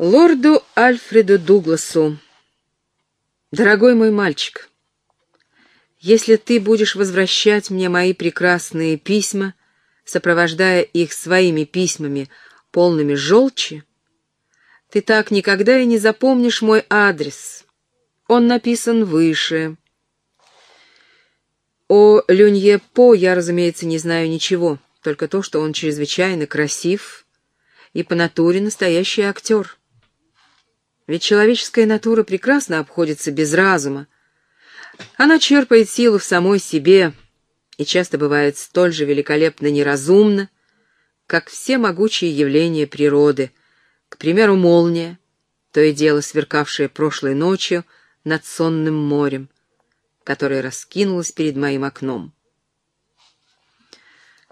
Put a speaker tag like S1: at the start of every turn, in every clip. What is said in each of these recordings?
S1: Лорду Альфреду Дугласу. Дорогой мой мальчик, если ты будешь возвращать мне мои прекрасные письма, сопровождая их своими письмами, полными желчи, ты так никогда и не запомнишь мой адрес. Он написан выше. О Люнье По я, разумеется, не знаю ничего, только то, что он чрезвычайно красив и по натуре настоящий актер. Ведь человеческая натура прекрасно обходится без разума. Она черпает силу в самой себе и часто бывает столь же великолепно неразумна, как все могучие явления природы, к примеру, молния, то и дело сверкавшая прошлой ночью над сонным морем, которое раскинулось перед моим окном.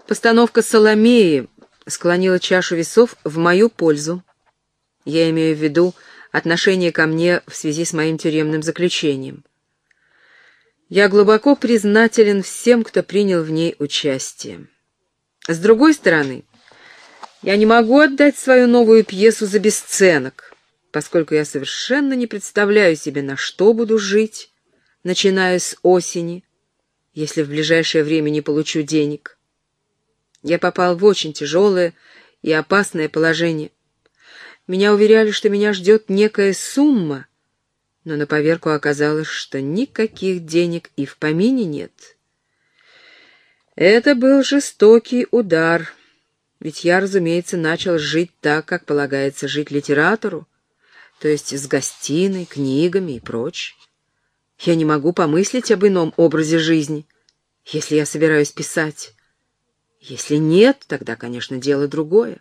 S1: Постановка Соломеи склонила чашу весов в мою пользу. Я имею в виду отношение ко мне в связи с моим тюремным заключением. Я глубоко признателен всем, кто принял в ней участие. С другой стороны, я не могу отдать свою новую пьесу за бесценок, поскольку я совершенно не представляю себе, на что буду жить, начиная с осени, если в ближайшее время не получу денег. Я попал в очень тяжелое и опасное положение. Меня уверяли, что меня ждет некая сумма, но на поверку оказалось, что никаких денег и в помине нет. Это был жестокий удар, ведь я, разумеется, начал жить так, как полагается жить литератору, то есть с гостиной, книгами и прочь. Я не могу помыслить об ином образе жизни, если я собираюсь писать. Если нет, тогда, конечно, дело другое.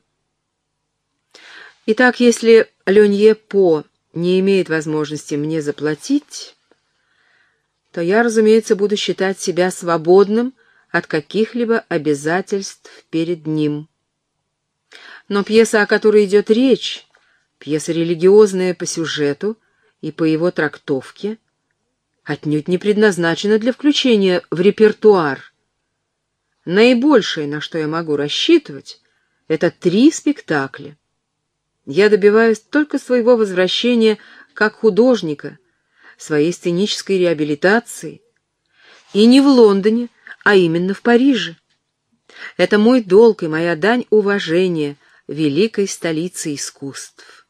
S1: Итак, если Ленье По не имеет возможности мне заплатить, то я, разумеется, буду считать себя свободным от каких-либо обязательств перед ним. Но пьеса, о которой идет речь, пьеса религиозная по сюжету и по его трактовке, отнюдь не предназначена для включения в репертуар. Наибольшее, на что я могу рассчитывать, это три спектакля. Я добиваюсь только своего возвращения как художника, своей сценической реабилитации. И не в Лондоне, а именно в Париже. Это мой долг и моя дань уважения великой столице искусств.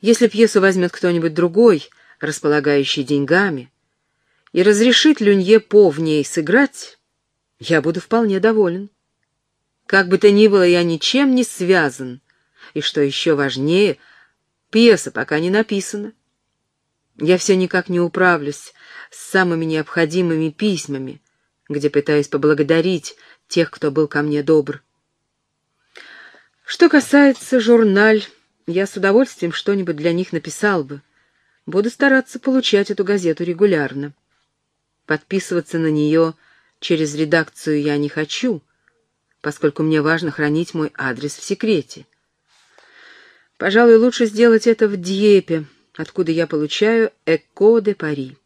S1: Если пьесу возьмет кто-нибудь другой, располагающий деньгами, и разрешит Люнье По в ней сыграть, я буду вполне доволен. Как бы то ни было, я ничем не связан и, что еще важнее, пьеса пока не написана. Я все никак не управлюсь с самыми необходимыми письмами, где пытаюсь поблагодарить тех, кто был ко мне добр. Что касается журналь, я с удовольствием что-нибудь для них написал бы. Буду стараться получать эту газету регулярно. Подписываться на нее через редакцию я не хочу, поскольку мне важно хранить мой адрес в секрете. Пожалуй, лучше сделать это в Дьепе, откуда я получаю «Эко де Пари».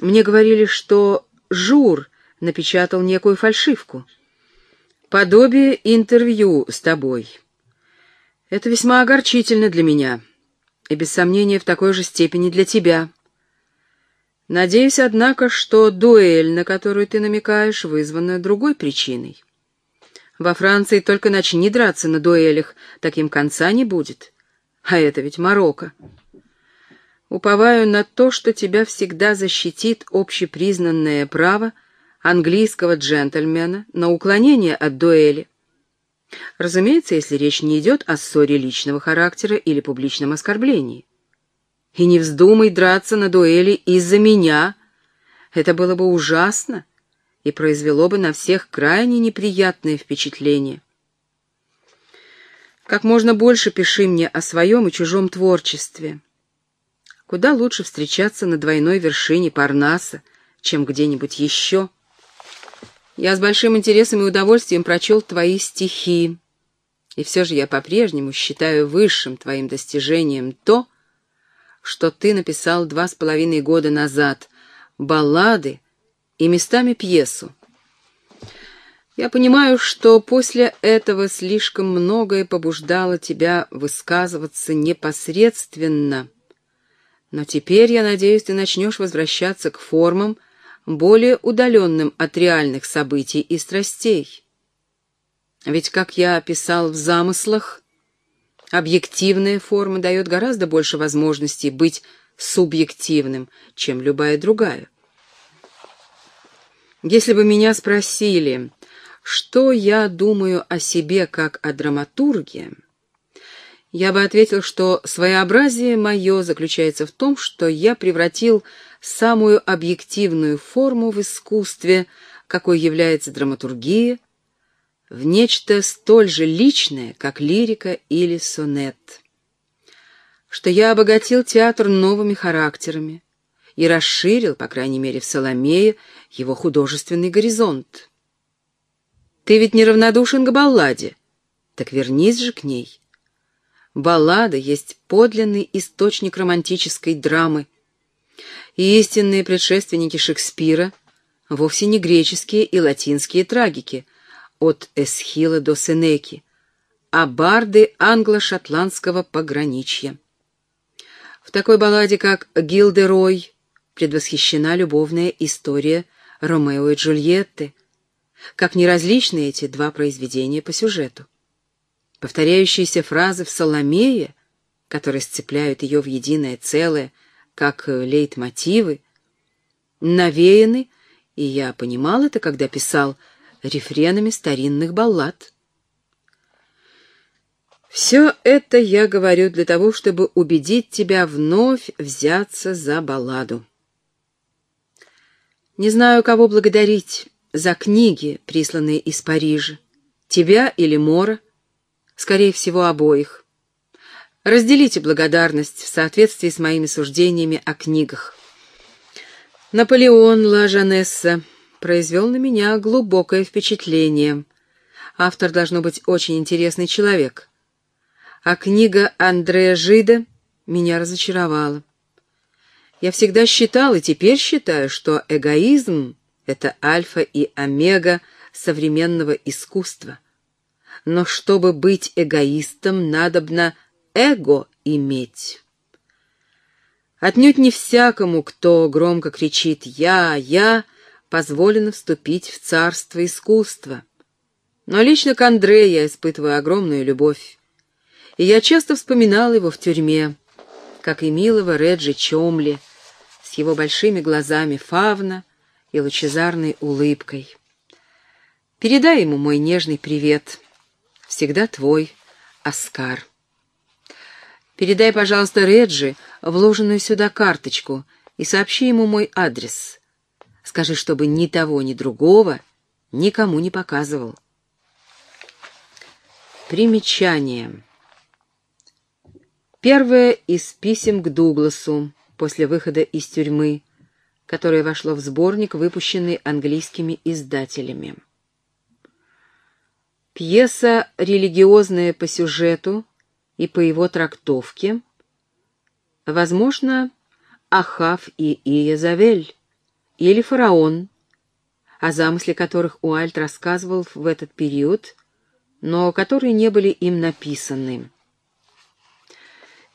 S1: Мне говорили, что Жур напечатал некую фальшивку. Подобие интервью с тобой. Это весьма огорчительно для меня, и без сомнения в такой же степени для тебя. Надеюсь, однако, что дуэль, на которую ты намекаешь, вызвана другой причиной. Во Франции только начни драться на дуэлях, таким конца не будет. А это ведь Марокко. Уповаю на то, что тебя всегда защитит общепризнанное право английского джентльмена на уклонение от дуэли. Разумеется, если речь не идет о ссоре личного характера или публичном оскорблении. И не вздумай драться на дуэли из-за меня. Это было бы ужасно и произвело бы на всех крайне неприятное впечатление. Как можно больше пиши мне о своем и чужом творчестве. Куда лучше встречаться на двойной вершине Парнаса, чем где-нибудь еще. Я с большим интересом и удовольствием прочел твои стихи, и все же я по-прежнему считаю высшим твоим достижением то, что ты написал два с половиной года назад, баллады, и местами пьесу. Я понимаю, что после этого слишком многое побуждало тебя высказываться непосредственно. Но теперь, я надеюсь, ты начнешь возвращаться к формам, более удаленным от реальных событий и страстей. Ведь, как я описал в замыслах, объективная форма дает гораздо больше возможностей быть субъективным, чем любая другая. Если бы меня спросили, что я думаю о себе как о драматурге, я бы ответил, что своеобразие мое заключается в том, что я превратил самую объективную форму в искусстве, какой является драматургия, в нечто столь же личное, как лирика или сонет. Что я обогатил театр новыми характерами и расширил, по крайней мере в Соломее, его художественный горизонт. Ты ведь неравнодушен к балладе. Так вернись же к ней. Баллада есть подлинный источник романтической драмы. И истинные предшественники Шекспира вовсе не греческие и латинские трагики, от Эсхила до Сенеки, а барды англо-шотландского пограничья. В такой балладе, как «Гилдерой», предвосхищена любовная история Ромео и Джульетты, как неразличны эти два произведения по сюжету. Повторяющиеся фразы в «Соломее», которые сцепляют ее в единое целое, как лейтмотивы, навеяны, и я понимал это, когда писал рефренами старинных баллад. Все это я говорю для того, чтобы убедить тебя вновь взяться за балладу. Не знаю, кого благодарить, за книги, присланные из Парижа. Тебя или Мора? Скорее всего, обоих. Разделите благодарность в соответствии с моими суждениями о книгах. Наполеон Ла Жанесса произвел на меня глубокое впечатление. Автор должно быть очень интересный человек. А книга Андрея Жида меня разочаровала. Я всегда считал и теперь считаю, что эгоизм это альфа и омега современного искусства. Но чтобы быть эгоистом, надобно эго иметь. Отнюдь не всякому, кто громко кричит «я, я», позволено вступить в царство искусства. Но лично к Андре я испытываю огромную любовь. И я часто вспоминал его в тюрьме, как и милого Реджи Чомли, его большими глазами фавна, и лучезарной улыбкой. Передай ему мой нежный привет. Всегда твой, Оскар. Передай, пожалуйста, Реджи вложенную сюда карточку и сообщи ему мой адрес. Скажи, чтобы ни того, ни другого никому не показывал. Примечание. Первое из писем к Дугласу после выхода из тюрьмы которое вошло в сборник, выпущенный английскими издателями. Пьеса религиозная по сюжету и по его трактовке, возможно, Ахав и Иезавель или Фараон, о замысле которых Уальт рассказывал в этот период, но которые не были им написаны.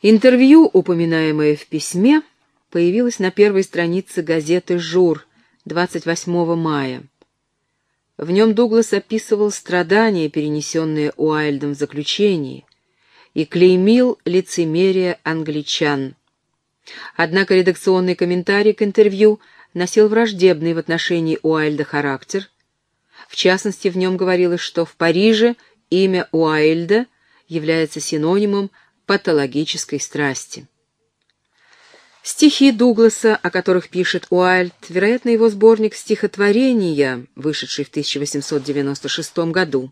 S1: Интервью, упоминаемое в письме, появилась на первой странице газеты «Жур» 28 мая. В нем Дуглас описывал страдания, перенесенные Уайльдом в заключении, и клеймил лицемерие англичан. Однако редакционный комментарий к интервью носил враждебный в отношении Уайльда характер. В частности, в нем говорилось, что в Париже имя Уайльда является синонимом патологической страсти. Стихи Дугласа, о которых пишет Уайльд, вероятно, его сборник стихотворения, вышедший в 1896 году.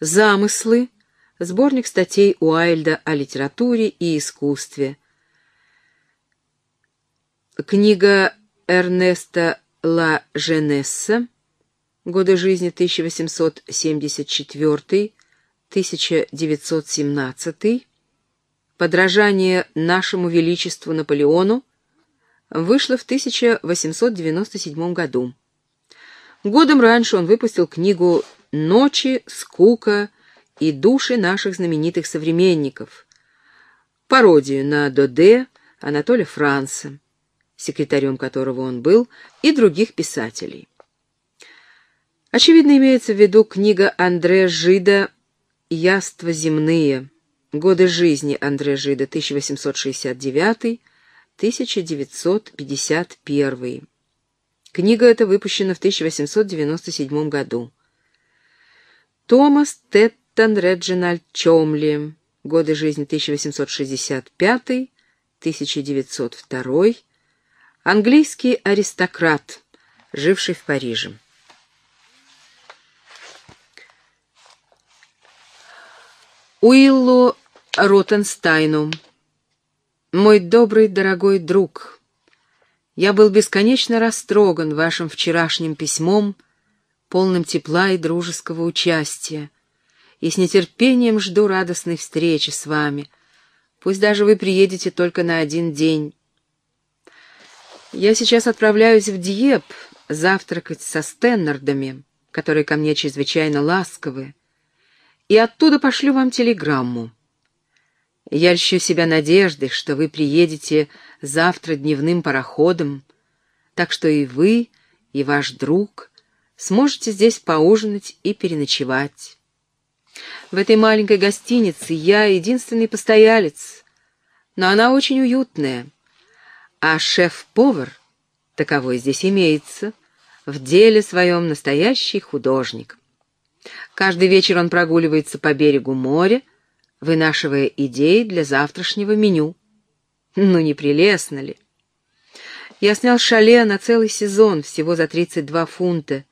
S1: «Замыслы» — сборник статей Уайльда о литературе и искусстве. Книга Эрнеста Ла Женесса «Годы жизни 1874-1917», «Подражание нашему величеству Наполеону» вышло в 1897 году. Годом раньше он выпустил книгу «Ночи, скука и души наших знаменитых современников», пародию на Доде Анатолия Франца, секретарем которого он был, и других писателей. Очевидно, имеется в виду книга Андре Жида «Яства земные. Годы жизни Андре Жида 1869-1951». Книга эта выпущена в 1897 году. Томас Теттон Реджинальд Чомли. Годы жизни 1865-1902. Английский аристократ, живший в Париже. Уиллу Ротенстайну. Мой добрый, дорогой друг, я был бесконечно растроган вашим вчерашним письмом, полным тепла и дружеского участия, и с нетерпением жду радостной встречи с вами. Пусть даже вы приедете только на один день. Я сейчас отправляюсь в Диеп завтракать со Стеннардами, которые ко мне чрезвычайно ласковы, и оттуда пошлю вам телеграмму. Я льщу себя надеждой, что вы приедете завтра дневным пароходом, так что и вы, и ваш друг сможете здесь поужинать и переночевать. В этой маленькой гостинице я единственный постоялец, но она очень уютная, а шеф-повар, таковой здесь имеется, в деле своем настоящий художник. Каждый вечер он прогуливается по берегу моря, вынашивая идеи для завтрашнего меню. Ну, не прелестно ли? Я снял шале на целый сезон, всего за 32 фунта,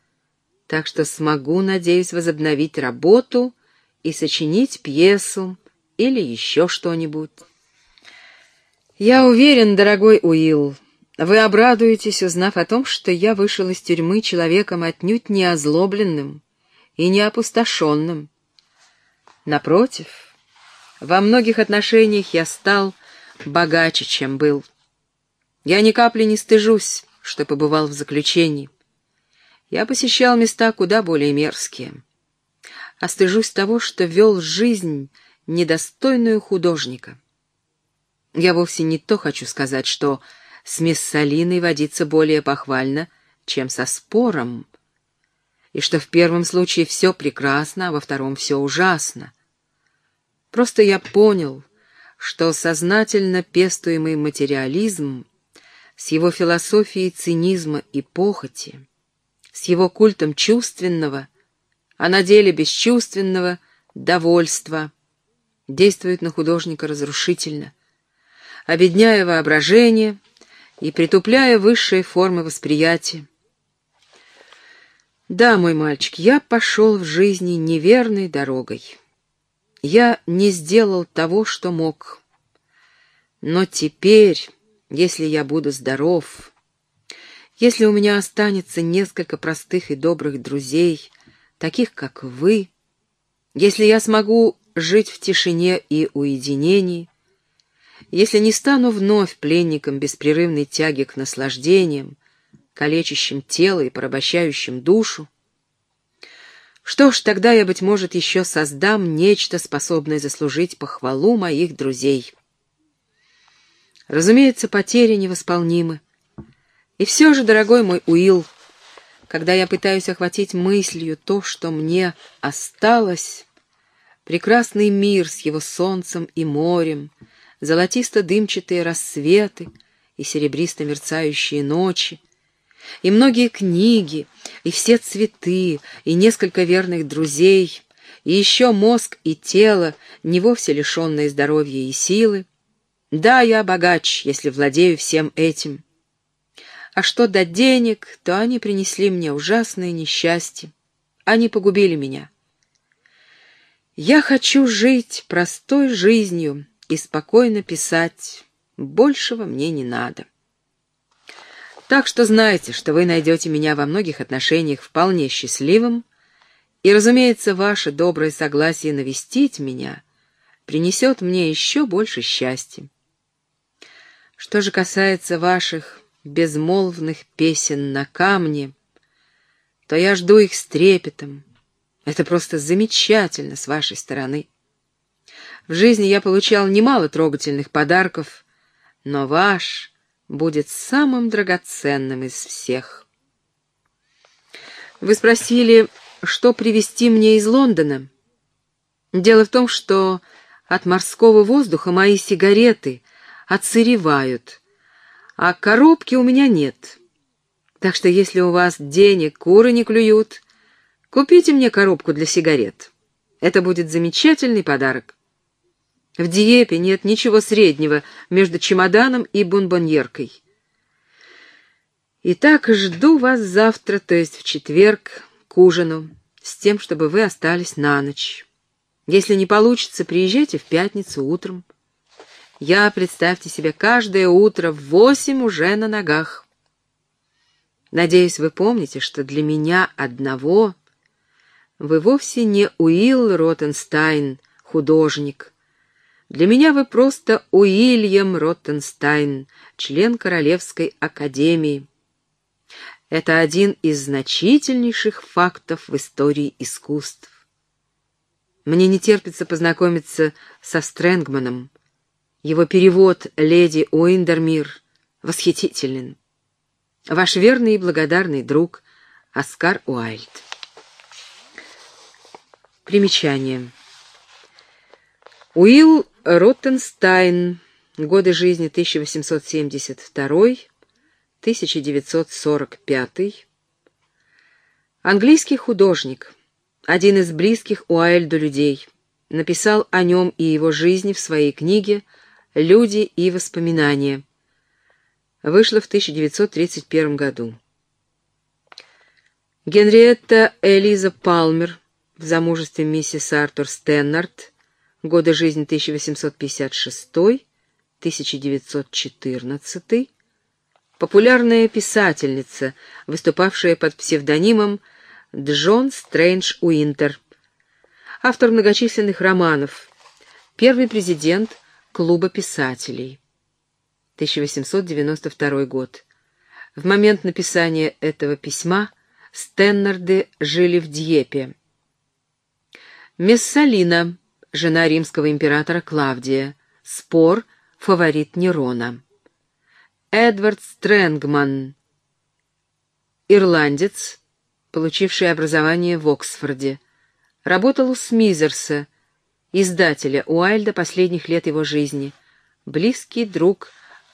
S1: так что смогу, надеюсь, возобновить работу и сочинить пьесу или еще что-нибудь. Я уверен, дорогой Уилл, вы обрадуетесь, узнав о том, что я вышел из тюрьмы человеком отнюдь не озлобленным, и не опустошенным. Напротив, во многих отношениях я стал богаче, чем был. Я ни капли не стыжусь, что побывал в заключении. Я посещал места куда более мерзкие. А стыжусь того, что вел жизнь, недостойную художника. Я вовсе не то хочу сказать, что с Мессалиной водиться более похвально, чем со спором, и что в первом случае все прекрасно, а во втором все ужасно. Просто я понял, что сознательно пестуемый материализм с его философией цинизма и похоти, с его культом чувственного, а на деле бесчувственного довольства, действует на художника разрушительно, обедняя воображение и притупляя высшие формы восприятия. Да, мой мальчик, я пошел в жизни неверной дорогой. Я не сделал того, что мог. Но теперь, если я буду здоров, если у меня останется несколько простых и добрых друзей, таких как вы, если я смогу жить в тишине и уединении, если не стану вновь пленником беспрерывной тяги к наслаждениям, калечащим тело и порабощающим душу. Что ж, тогда я, быть может, еще создам нечто, способное заслужить похвалу моих друзей. Разумеется, потери невосполнимы. И все же, дорогой мой Уилл, когда я пытаюсь охватить мыслью то, что мне осталось, прекрасный мир с его солнцем и морем, золотисто-дымчатые рассветы и серебристо-мерцающие ночи, и многие книги, и все цветы, и несколько верных друзей, и еще мозг и тело, не вовсе лишенные здоровья и силы. Да, я богач, если владею всем этим. А что до денег, то они принесли мне ужасное несчастье. Они погубили меня. Я хочу жить простой жизнью и спокойно писать. Большего мне не надо. Так что знайте, что вы найдете меня во многих отношениях вполне счастливым, и, разумеется, ваше доброе согласие навестить меня принесет мне еще больше счастья. Что же касается ваших безмолвных песен на камне, то я жду их с трепетом. Это просто замечательно с вашей стороны. В жизни я получал немало трогательных подарков, но ваш будет самым драгоценным из всех. Вы спросили, что привезти мне из Лондона? Дело в том, что от морского воздуха мои сигареты отсыревают, а коробки у меня нет. Так что если у вас денег куры не клюют, купите мне коробку для сигарет. Это будет замечательный подарок. В Диепе нет ничего среднего между чемоданом и бонбоньеркой. Итак, жду вас завтра, то есть в четверг, к ужину, с тем, чтобы вы остались на ночь. Если не получится, приезжайте в пятницу утром. Я, представьте себе, каждое утро в восемь уже на ногах. Надеюсь, вы помните, что для меня одного вы вовсе не Уилл Ротенстайн, художник. Для меня вы просто Уильям Ротенстайн, член Королевской академии. Это один из значительнейших фактов в истории искусств. Мне не терпится познакомиться со Стрэнгманом. Его перевод «Леди Уиндермир» восхитителен. Ваш верный и благодарный друг Оскар Уайльд. Примечание. Уилл Роттенстайн. Годы жизни 1872-1945. Английский художник. Один из близких Уайльду людей. Написал о нем и его жизни в своей книге «Люди и воспоминания» вышла в 1931 году. Генриетта Элиза Палмер в замужестве миссис Артур Стеннард, годы жизни 1856-1914, популярная писательница, выступавшая под псевдонимом Джон Стрэндж Уинтер, автор многочисленных романов, первый президент Клуба писателей. 1892 год. В момент написания этого письма Стеннарды жили в Дьепе. Мессалина, жена римского императора Клавдия, спор, фаворит Нерона. Эдвард Стрэнгман, ирландец, получивший образование в Оксфорде, работал у Смизерса, издателя Уайльда последних лет его жизни, близкий друг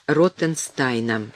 S1: Роттенстайна.